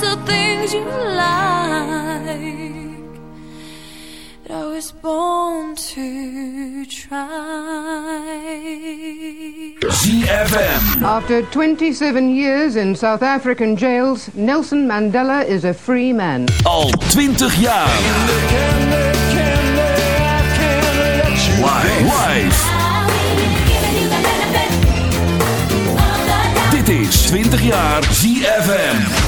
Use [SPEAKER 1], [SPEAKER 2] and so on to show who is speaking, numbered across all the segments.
[SPEAKER 1] the things you like But I was born to try.
[SPEAKER 2] ZFM
[SPEAKER 3] After 27 years in South African jails Nelson Mandela is a free man.
[SPEAKER 2] Al 20 jaar. Live. Dit is 20 jaar ZFM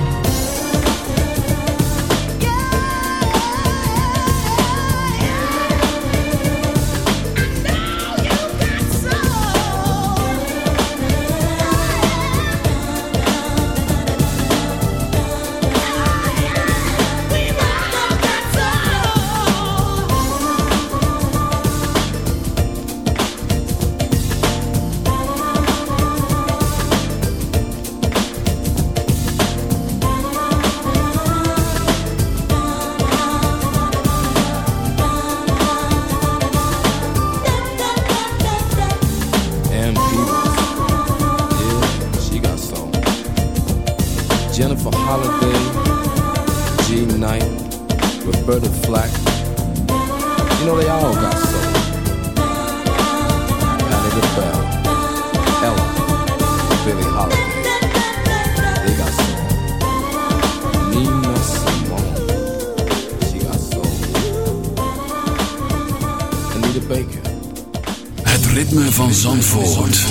[SPEAKER 1] Van Zandvoort.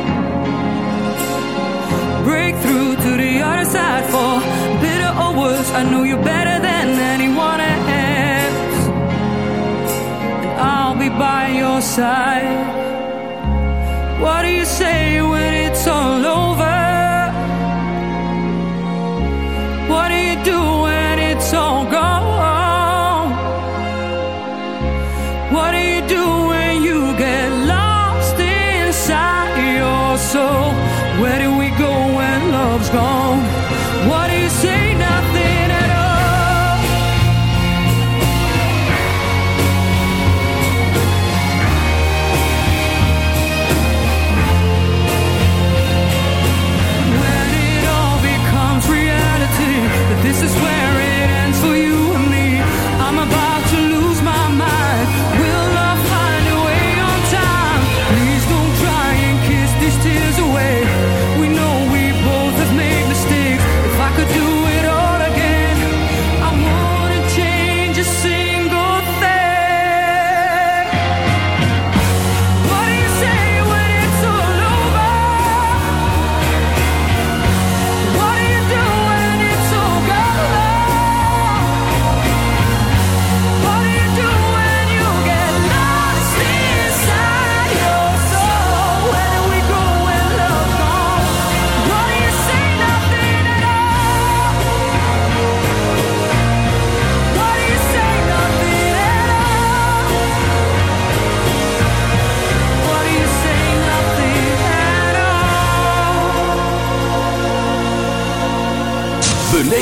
[SPEAKER 4] Side for bitter or worse. I know you better than anyone else. And I'll be by your side. What do you say when it's all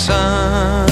[SPEAKER 5] sun.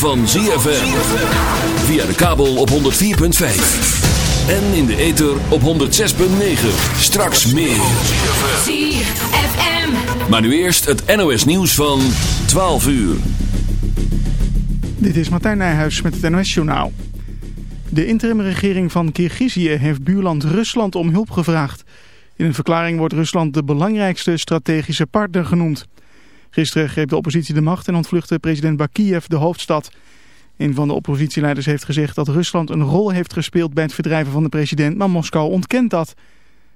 [SPEAKER 2] Van ZFM. Via de kabel op 104.5. En in de ether op 106.9. Straks meer.
[SPEAKER 6] ZFM.
[SPEAKER 2] Maar nu eerst het NOS nieuws van 12 uur.
[SPEAKER 7] Dit is Martijn Nijhuis met het NOS-journaal. De interimregering van Kirgizië heeft buurland Rusland om hulp gevraagd. In een verklaring wordt Rusland de belangrijkste strategische partner genoemd. Gisteren greep de oppositie de macht en ontvluchtte president Bakiev de hoofdstad. Een van de oppositieleiders heeft gezegd dat Rusland een rol heeft gespeeld bij het verdrijven van de president, maar Moskou ontkent dat.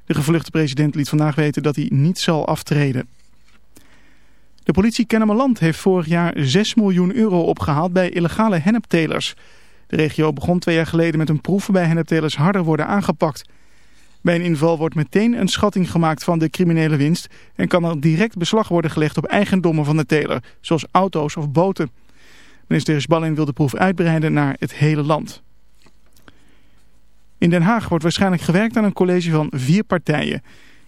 [SPEAKER 7] De gevluchte president liet vandaag weten dat hij niet zal aftreden. De politie Kennemerland heeft vorig jaar 6 miljoen euro opgehaald bij illegale henneptelers. De regio begon twee jaar geleden met een proef waarbij henneptelers harder worden aangepakt. Bij een inval wordt meteen een schatting gemaakt van de criminele winst en kan er direct beslag worden gelegd op eigendommen van de teler, zoals auto's of boten. Minister Sballing wil de proef uitbreiden naar het hele land. In Den Haag wordt waarschijnlijk gewerkt aan een college van vier partijen.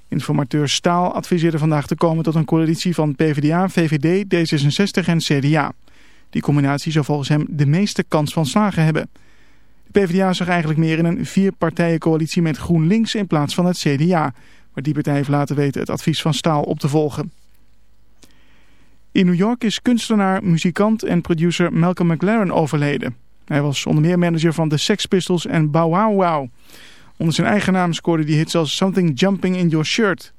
[SPEAKER 7] Informateur Staal adviseerde vandaag te komen tot een coalitie van PvdA, VVD, D66 en CDA. Die combinatie zou volgens hem de meeste kans van slagen hebben. PvdA zag eigenlijk meer in een vierpartijencoalitie met GroenLinks in plaats van het CDA. Maar die partij heeft laten weten het advies van Staal op te volgen. In New York is kunstenaar, muzikant en producer Malcolm McLaren overleden. Hij was onder meer manager van de Sex Pistols en Bow Wow Wow. Onder zijn eigen naam scoorde hij hits als Something Jumping in Your Shirt.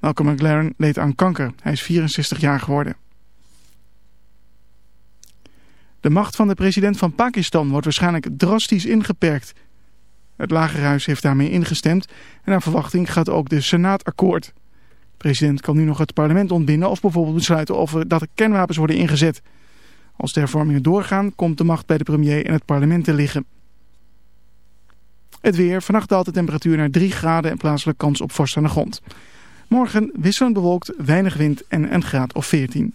[SPEAKER 7] Malcolm McLaren leed aan kanker. Hij is 64 jaar geworden. De macht van de president van Pakistan wordt waarschijnlijk drastisch ingeperkt. Het Lagerhuis heeft daarmee ingestemd en naar verwachting gaat ook de Senaat akkoord. De president kan nu nog het parlement ontbinden of bijvoorbeeld besluiten of er dat er kernwapens worden ingezet. Als de hervormingen doorgaan, komt de macht bij de premier en het parlement te liggen. Het weer. Vannacht daalt de temperatuur naar 3 graden en plaatselijk kans op vorst aan de grond. Morgen wisselend bewolkt, weinig wind en een graad of 14.